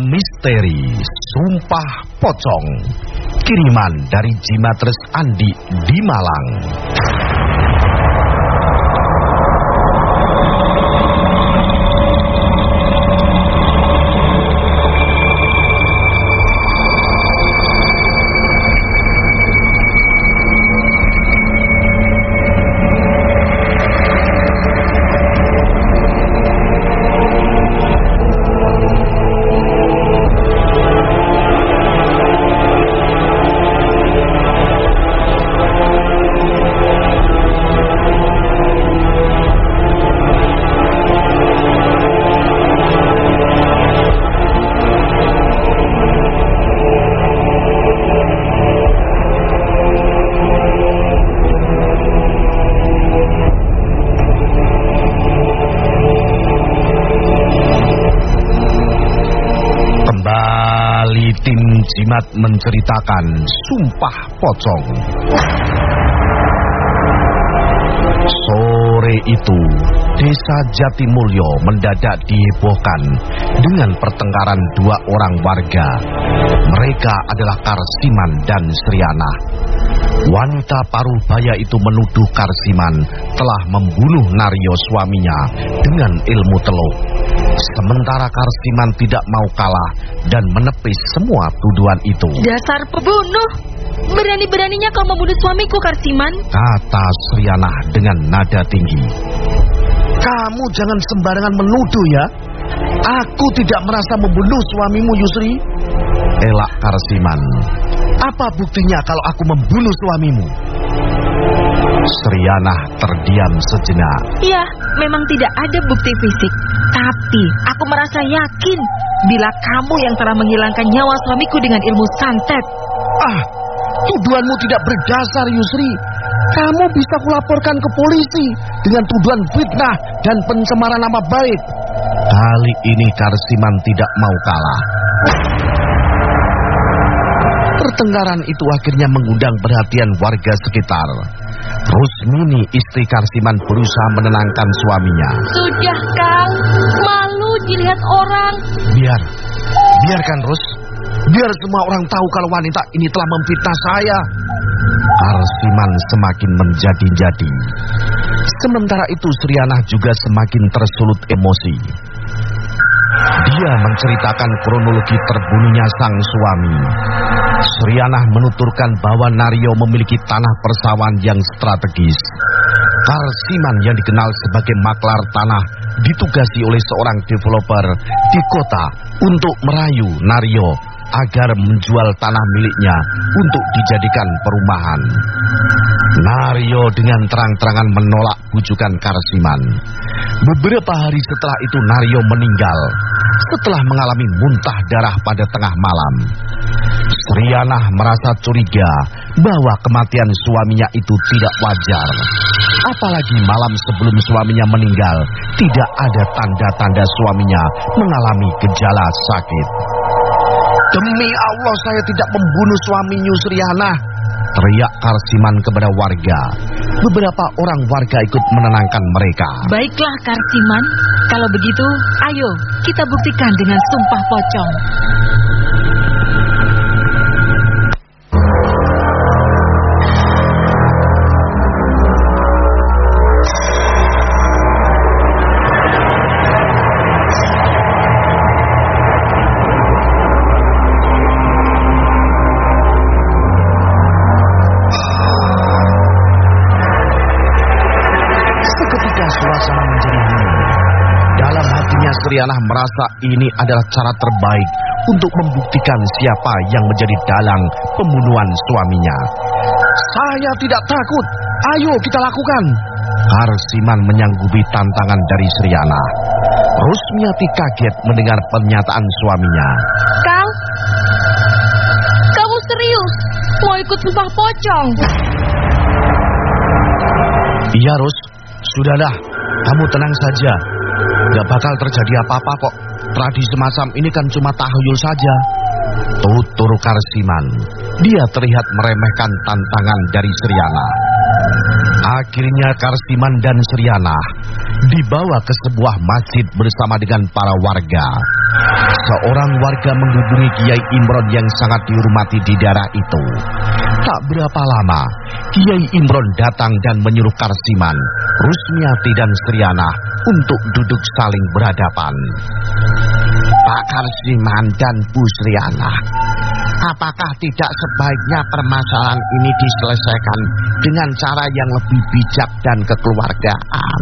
Misteri Sumpah Pocong. Kiriman dari Jimatres Andi di Malang tim Jimat menceritakan Sumpah Pocong Sore itu, desa Jatimulyo mendadak dihebohkan dengan pertengkaran dua orang warga. Mereka adalah Karsiman dan Sriana. Wanita paruh baya itu menuduh Karsiman telah membunuh Naryo suaminya dengan ilmu teluk. Sementara Karsiman tidak mau kalah dan menepis semua tuduhan itu. Dasar pembunuh! Berani-beraninya kau membunuh suamiku, Karsiman. Kata Sriana dengan nada tinggi. Kamu jangan sembarangan menuduh ya. Aku tidak merasa membunuh suamimu Yusri. Elak Karsiman. Apa buktinya kalau aku membunuh suamimu? Sriana terdiam sejenak. Ya, memang tidak ada bukti fisik. Tapi aku merasa yakin bila kamu yang telah menghilangkan nyawa suamiku dengan ilmu santet. Ah, tuduhanmu tidak berdasar Yusri. Kamu bisa kulaporkan ke polisi dengan tuduhan fitnah dan pencemaran nama baik. Kali ini Karsiman tidak mau kalah. Pertengkaran itu akhirnya mengundang perhatian warga sekitar. Rusmini istri Karsiman berusaha menenangkan suaminya. Sudah, Kang. Malu dilihat orang. Biar, biarkan Rus. Biar semua orang tahu kalau wanita ini telah memfitnah saya. Karsiman semakin menjadi-jadi. Sementara itu Sriana juga semakin tersulut emosi. Dia menceritakan kronologi terbunuhnya sang suami. Sriana menuturkan bahwa Naryo memiliki tanah persawahan yang strategis. Karsiman yang dikenal sebagai maklar tanah ditugasi oleh seorang developer di kota untuk merayu Naryo agar menjual tanah miliknya untuk dijadikan perumahan. Naryo dengan terang-terangan menolak bujukan Karsiman. Beberapa hari setelah itu Naryo meninggal setelah mengalami muntah darah pada tengah malam. Sriana merasa curiga bahwa kematian suaminya itu tidak wajar. Apalagi malam sebelum suaminya meninggal, tidak ada tanda-tanda suaminya mengalami gejala sakit. Demi Allah saya tidak membunuh suaminya Sriana. Teriak Karsiman kepada warga. Beberapa orang warga ikut menenangkan mereka. Baiklah, Karsiman. Kalau begitu, ayo kita buktikan dengan sumpah pocong. Sriana merasa ini adalah cara terbaik untuk membuktikan siapa yang menjadi dalang pembunuhan suaminya. Saya tidak takut. Ayo kita lakukan. Karsiman menyanggupi tantangan dari Sriana. Rusmiati kaget mendengar pernyataan suaminya. Kang, kamu serius mau ikut sumpah pocong? Iya, Rus. Sudahlah, kamu tenang saja. Gak bakal terjadi apa-apa kok. Tradisi semacam ini kan cuma tahayul saja. Tutur Karsiman. Dia terlihat meremehkan tantangan dari Sriana. Akhirnya Karsiman dan Sriana dibawa ke sebuah masjid bersama dengan para warga. Seorang warga menghubungi Kiai Imron yang sangat dihormati di daerah itu. Tak berapa lama, Kiai Imron datang dan menyuruh Karsiman, Rusmiati dan Sriana untuk duduk saling berhadapan. Pak Karsiman dan Bu Sriana, apakah tidak sebaiknya permasalahan ini diselesaikan dengan cara yang lebih bijak dan kekeluargaan?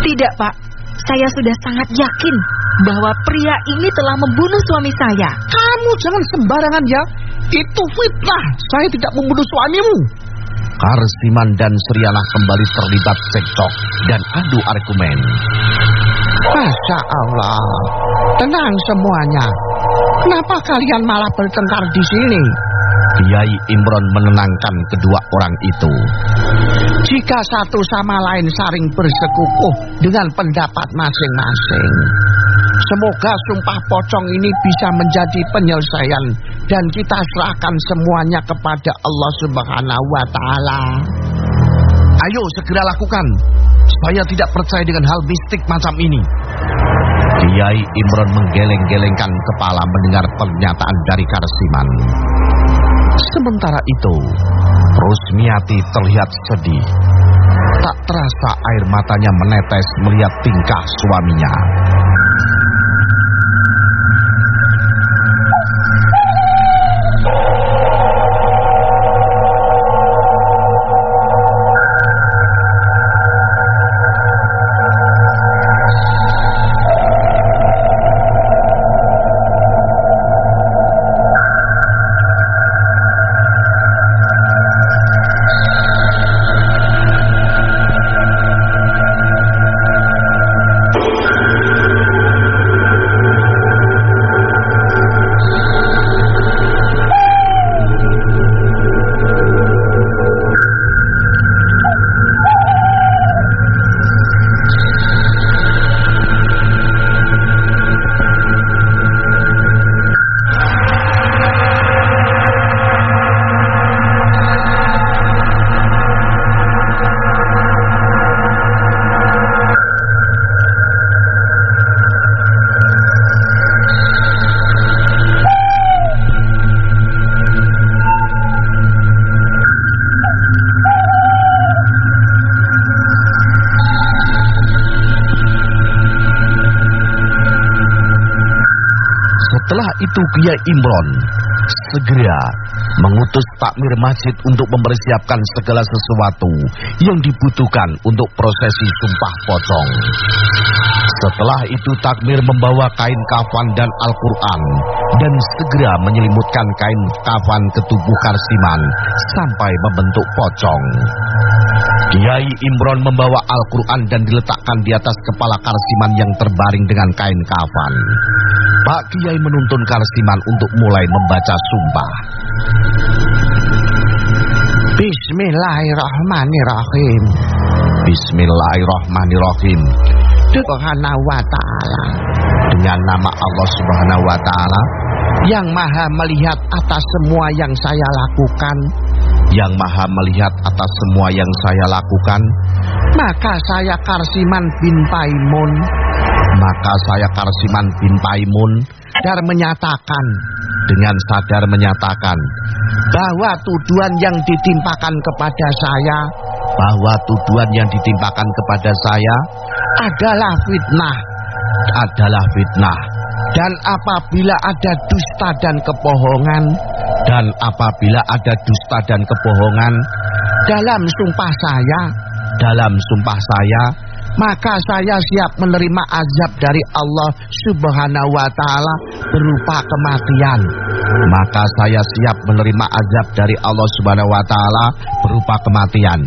Tidak, Pak. Saya sudah sangat yakin bahwa pria ini telah membunuh suami saya. Kamu jangan sembarangan ya. Itu fitnah. Saya tidak membunuh suamimu. Karsiman dan Sriana kembali terlibat cekcok dan adu argumen. Masya Allah. Tenang semuanya. Kenapa kalian malah bertengkar di sini? Kiai Imron menenangkan kedua orang itu. Jika satu sama lain saling bersekukuh dengan pendapat masing-masing, semoga sumpah pocong ini bisa menjadi penyelesaian dan kita serahkan semuanya kepada Allah Subhanahu wa taala. Ayo segera lakukan. Saya tidak percaya dengan hal mistik macam ini. Kiai Imron menggeleng-gelengkan kepala mendengar pernyataan dari Karsiman. Sementara itu, Rusmiati terlihat sedih. Tak terasa air matanya menetes melihat tingkah suaminya. Kiai Imron segera mengutus takmir masjid untuk mempersiapkan segala sesuatu yang dibutuhkan untuk prosesi sumpah pocong. Setelah itu takmir membawa kain kafan dan Al-Quran dan segera menyelimutkan kain kafan ke tubuh Karsiman sampai membentuk pocong. Kiai Imron membawa Al-Quran dan diletakkan di atas kepala Karsiman yang terbaring dengan kain kafan. Pak Kiai menuntun Karsiman untuk mulai membaca sumpah. Bismillahirrahmanirrahim. Bismillahirrahmanirrahim. Subhanahu wa ta'ala. Dengan nama Allah Subhanahu wa taala Yang maha melihat atas semua yang saya lakukan. Yang Maha melihat atas semua yang saya lakukan, Maka saya Karsiman bin Paimun. maka saya Karsiman bin Paimun. Dan menyatakan. Dengan sadar menyatakan. Bahwa tuduhan yang ditimpakan kepada saya. Bahwa tuduhan yang ditimpakan kepada saya. Adalah fitnah. adalah fitnah Dan apabila ada dusta dan kebohongan dan apabila ada dusta dan kebohongan dalam sumpah saya, dalam sumpah saya maka saya siap menerima azab dari Allah Subhanahu wa taala berupa kematian. maka saya siap menerima azab dari Allah Subhanahu wa taala berupa kematian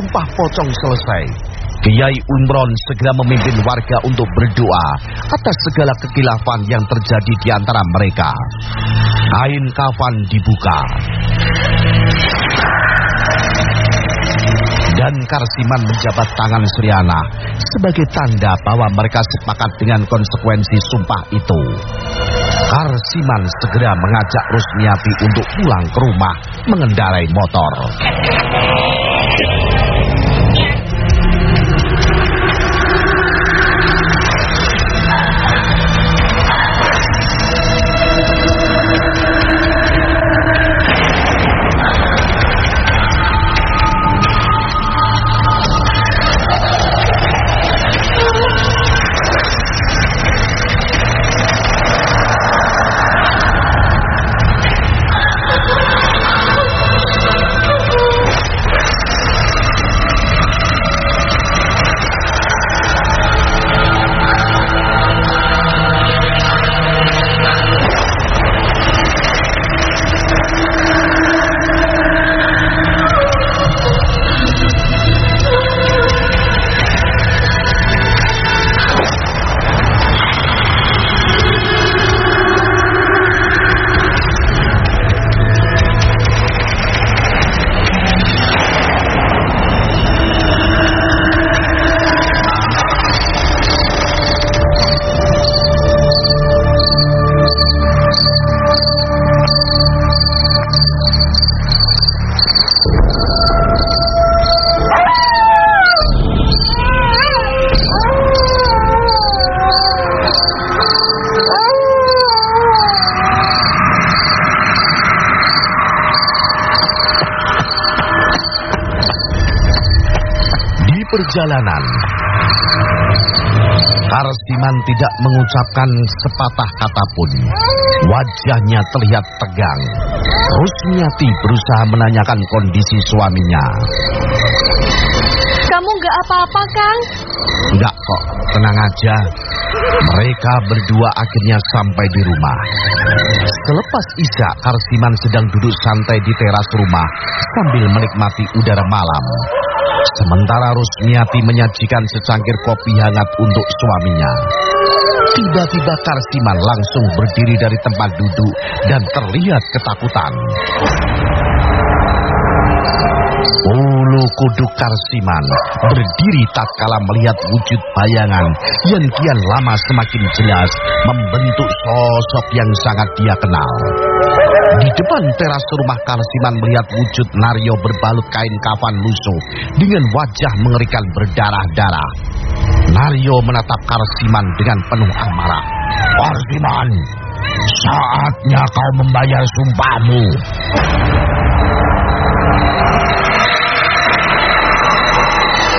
sumpah pocong selesai, Kiai Umron segera memimpin warga untuk berdoa atas segala kekilafan yang terjadi di antara mereka. Kain kafan dibuka. Dan Karsiman menjabat tangan Sriana sebagai tanda bahwa mereka sepakat dengan konsekuensi sumpah itu. Karsiman segera mengajak Rusmiati untuk pulang ke rumah mengendarai motor. Perjalanan. Karsiman tidak mengucapkan sepatah kata pun. Wajahnya terlihat tegang. Rusmiati berusaha menanyakan kondisi suaminya. Kamu nggak apa-apa, Kang? Enggak kok, tenang aja. Mereka berdua akhirnya sampai di rumah. Selepas Isya, Karsiman sedang duduk santai di teras rumah sambil menikmati udara malam. Sementara Rusmiati menyajikan secangkir kopi hangat untuk suaminya. Tiba-tiba Karsiman langsung berdiri dari tempat duduk dan terlihat ketakutan. Ulu kuduk Karsiman berdiri tatkala melihat wujud bayangan yang kian lama semakin jelas membentuk sosok yang sangat dia kenal. Di depan teras rumah Karsiman melihat wujud Naryo berbalut kain kafan lusuh dengan wajah mengerikan berdarah-darah. Naryo menatap Karsiman dengan penuh amarah. Karsiman, saatnya kau membayar sumpahmu.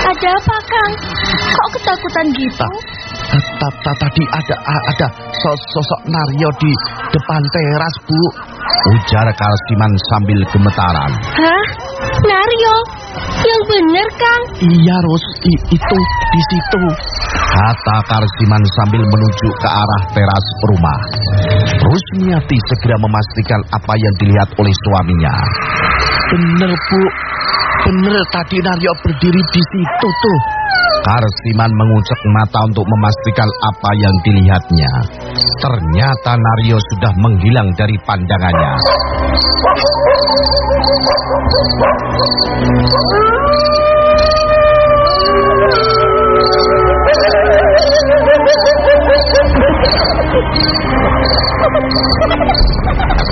Ada apa, Kang? Kok ketakutan gitu? Tadi ada ada sosok Naryo di depan teras, Bu. Ujar Karsiman sambil gemetaran. Hah? Naryo? Yang bener, Kang? Iya, Rus. I, itu di situ. Kata Karsiman sambil menuju ke arah teras rumah. Rusmiati segera memastikan apa yang dilihat oleh suaminya. Bener, Bu. Bener tadi Naryo berdiri di situ tuh. Karsiman mengucek mata untuk memastikan apa yang dilihatnya. Ternyata Naryo sudah menghilang dari pandangannya.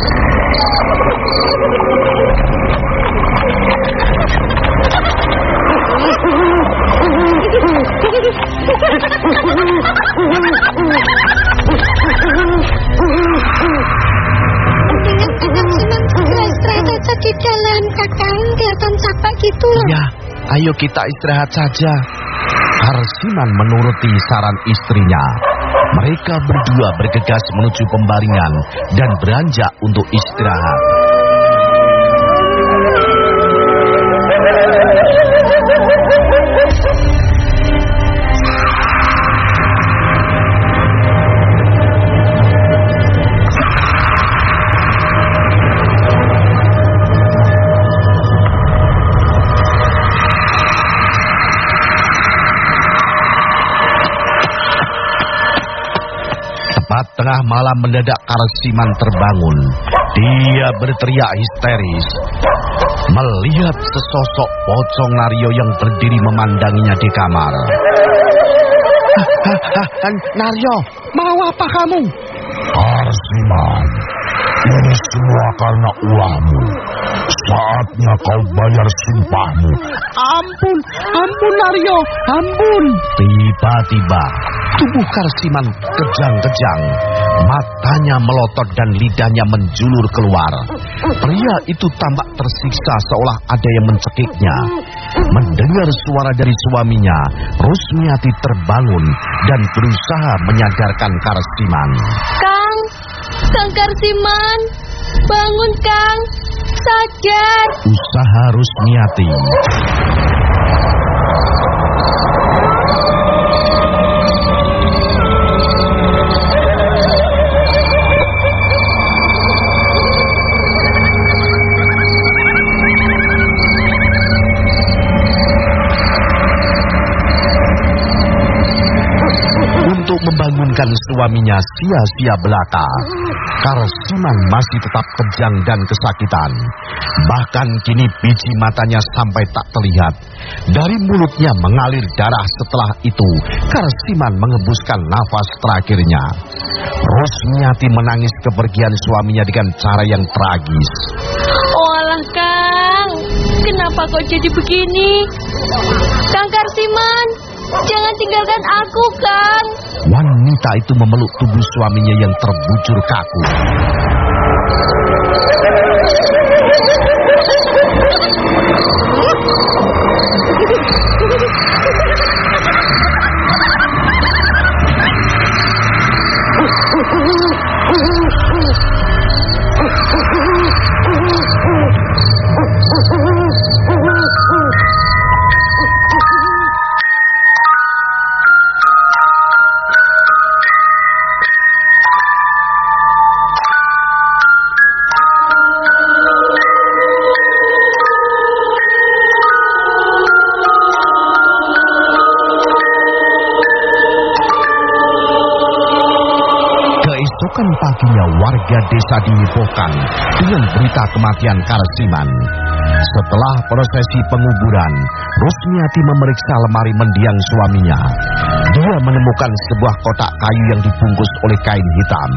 di jalan kakak kelihatan capek gitu. Ya, ayo kita istirahat saja. Harsiman menuruti saran istrinya. Mereka berdua bergegas menuju pembaringan dan beranjak untuk istirahat. Malam mendadak Karsiman terbangun. Dia berteriak histeris. Melihat sesosok pocong Naryo yang berdiri memandanginya di kamar. Naryo, mau apa kamu? Karsiman, ini semua karena ulahmu. Saatnya kau bayar sumpahmu. Ampun, ampun Naryo, ampun. Tiba-tiba tubuh Karsiman kejang-kejang. Matanya melotot dan lidahnya menjulur keluar. Pria itu tampak tersiksa seolah ada yang mencekiknya. Mendengar suara dari suaminya, Rusmiati terbangun dan berusaha menyadarkan Karsiman. Kang, Kang Karsiman, bangun Kang, sadar. Usaha Rusmiati. Membangunkan suaminya sia-sia belaka. Karsiman masih tetap kejang dan kesakitan. Bahkan kini biji matanya sampai tak terlihat. Dari mulutnya mengalir darah setelah itu. Karsiman mengembuskan nafas terakhirnya. Rosmiati menangis kepergian suaminya dengan cara yang tragis. Oh alah Kang, kenapa kok jadi begini? Kang Karsiman, jangan tinggalkan aku Kang. Wanita itu memeluk tubuh suaminya yang terbujur kaku. Paginya warga desa dihebohkan dengan berita kematian Karsiman. Setelah prosesi penguburan, Rusmiati memeriksa lemari mendiang suaminya. Dia menemukan sebuah kotak kayu yang dibungkus oleh kain hitam.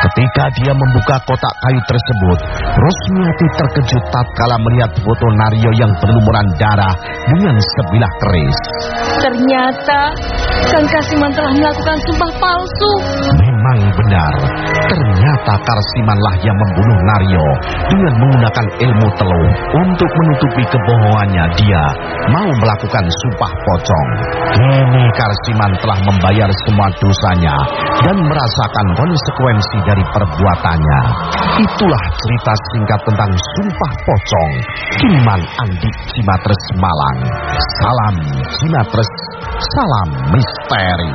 Ketika dia membuka kotak kayu tersebut, Rusmiati terkejut tatkala melihat foto Naryo yang berlumuran darah dengan sebilah keris. Ternyata Kang Karsiman telah melakukan sumpah palsu. Memang benar, ternyata Karsimanlah yang membunuh Naryo dengan menggunakan ilmu telung untuk menutupi kebohongannya dia mau melakukan sumpah pocong. Kini Karsiman telah membayar semua dosanya dan merasakan konsekuensi dari perbuatannya. Itulah cerita singkat tentang sumpah pocong kiriman Andi Cimatres Malang. Salam Cimatres, salam misteri.